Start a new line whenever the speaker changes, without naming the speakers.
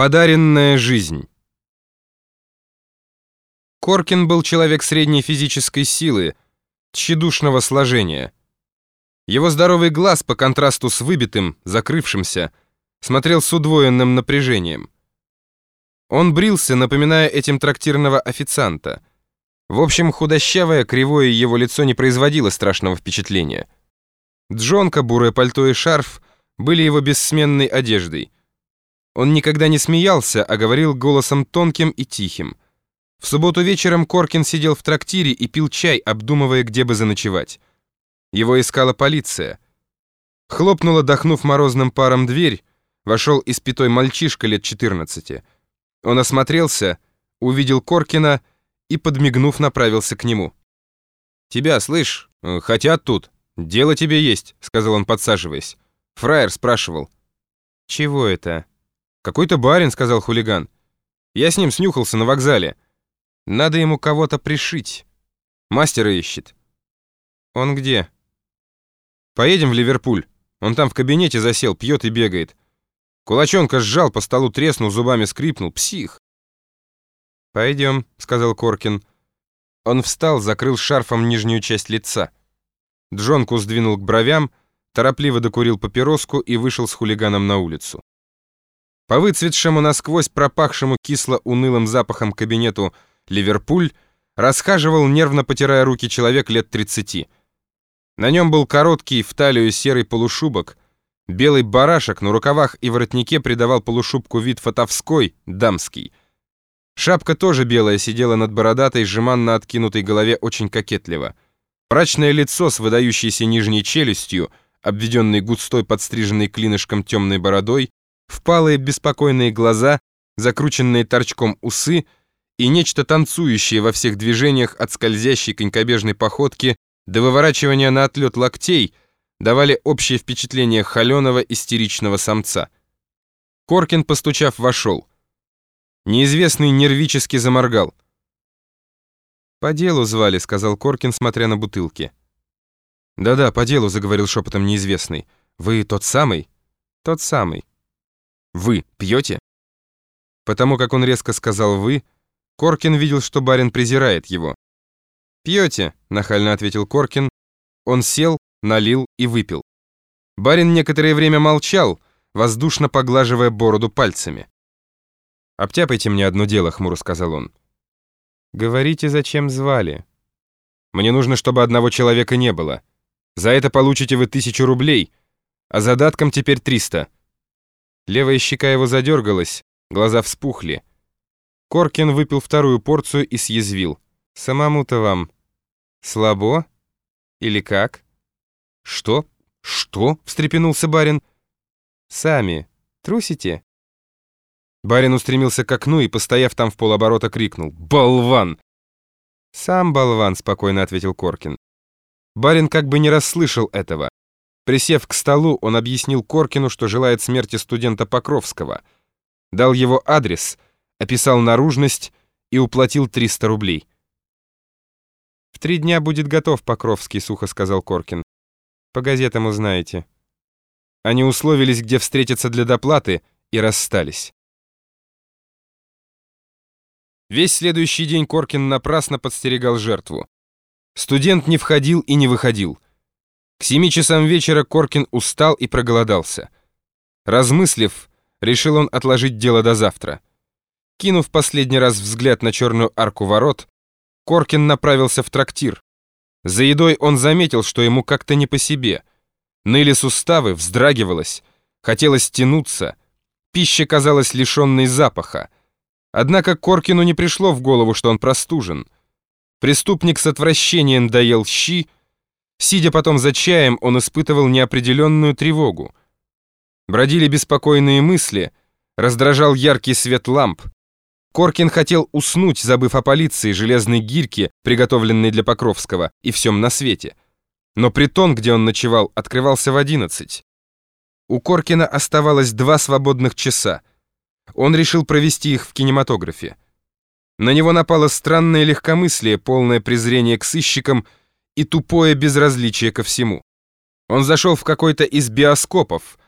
Подаренная жизнь. Коркин был человек средней физической силы, тщедушного сложения. Его здоровый глаз, по контрасту с выбитым, закрывшимся, смотрел с удвоенным напряжением. Он брился, напоминая этим трактирного официанта. В общем, худощавое, кривое его лицо не производило страшного впечатления. Джонка, бурое пальто и шарф были его бессменной одеждой — он никогда не смеялся, а говорил голосом тонким и тихим. В субботу вечером Коркин сидел в трактире и пил чай, обдумывая, где бы заночевать. Его искала полиция. Хлопнула, дохнув морозным паром дверь, вошел испятой мальчишка лет 14. Он осмотрелся, увидел Коркина и, подмигнув, направился к нему. «Тебя, слышь, хотят тут. Дело тебе есть», — сказал он, подсаживаясь. Фраер спрашивал. «Чего это?» «Какой-то барин», — сказал хулиган. «Я с ним снюхался на вокзале. Надо ему кого-то пришить. Мастера ищет». «Он где?» «Поедем в Ливерпуль. Он там в кабинете засел, пьет и бегает. Кулачонка сжал, по столу треснул, зубами скрипнул. Псих». «Пойдем», — сказал Коркин. Он встал, закрыл шарфом нижнюю часть лица. Джонку сдвинул к бровям, торопливо докурил папироску и вышел с хулиганом на улицу. По выцветшему насквозь пропахшему кисло-унылым запахом кабинету «Ливерпуль» расхаживал, нервно потирая руки, человек лет 30. На нем был короткий в талию серый полушубок, белый барашек на рукавах и воротнике придавал полушубку вид фатовской, дамский. Шапка тоже белая сидела над бородатой, жеманно откинутой голове очень кокетливо. Прачное лицо с выдающейся нижней челюстью, обведенной густой подстриженной клинышком темной бородой, впалые беспокойные глаза, закрученные торчком усы и нечто танцующее во всех движениях от скользящей конькобежной походки до выворачивания на отлет локтей давали общее впечатление холеного истеричного самца. Коркин, постучав, вошел. Неизвестный нервически заморгал. «По делу звали», — сказал Коркин, смотря на бутылки. «Да-да, по делу», — заговорил шепотом неизвестный. «Вы тот самый?» «Тот самый». Вы пьете?» Потому как он резко сказал «вы», Коркин видел, что барин презирает его. «Пьете?» — нахально ответил Коркин. Он сел, налил и выпил. Барин некоторое время молчал, воздушно поглаживая бороду пальцами. «Обтяпайте мне одно дело», — хмуро сказал он. «Говорите, зачем звали?» «Мне нужно, чтобы одного человека не было. За это получите вы тысячу рублей, а задатком теперь триста». Левая щека его задергалась, глаза вспухли. Коркин выпил вторую порцию и съязвил. «Самому-то вам слабо? Или как?» «Что? Что?» — встрепенулся барин. «Сами трусите?» Барин устремился к окну и, постояв там в полоборота, крикнул. «Болван!» «Сам болван», — спокойно ответил Коркин. Барин как бы не расслышал этого. Присев к столу, он объяснил Коркину, что желает смерти студента Покровского. Дал его адрес, описал наружность и уплатил 300 рублей. «В три дня будет готов Покровский», — сухо сказал Коркин. «По газетам узнаете». Они условились, где встретиться для доплаты, и расстались. Весь следующий день Коркин напрасно подстерегал жертву. Студент не входил и не выходил — к семи часам вечера Коркин устал и проголодался. Размыслив, решил он отложить дело до завтра. Кинув последний раз взгляд на черную арку ворот, Коркин направился в трактир. За едой он заметил, что ему как-то не по себе. Ныли суставы, вздрагивалось, хотелось тянуться. Пища казалась лишенной запаха. Однако Коркину не пришло в голову, что он простужен. Преступник с отвращением доел щи, Сидя потом за чаем, он испытывал неопределенную тревогу. Бродили беспокойные мысли, раздражал яркий свет ламп. Коркин хотел уснуть, забыв о полиции, железной гирьке, приготовленной для Покровского, и всем на свете. Но притон, где он ночевал, открывался в одиннадцать. У Коркина оставалось два свободных часа. Он решил провести их в кинематографе. На него напало странное легкомыслие, полное презрение к сыщикам — и тупое безразличие ко всему. Он зашел в какой-то из биоскопов,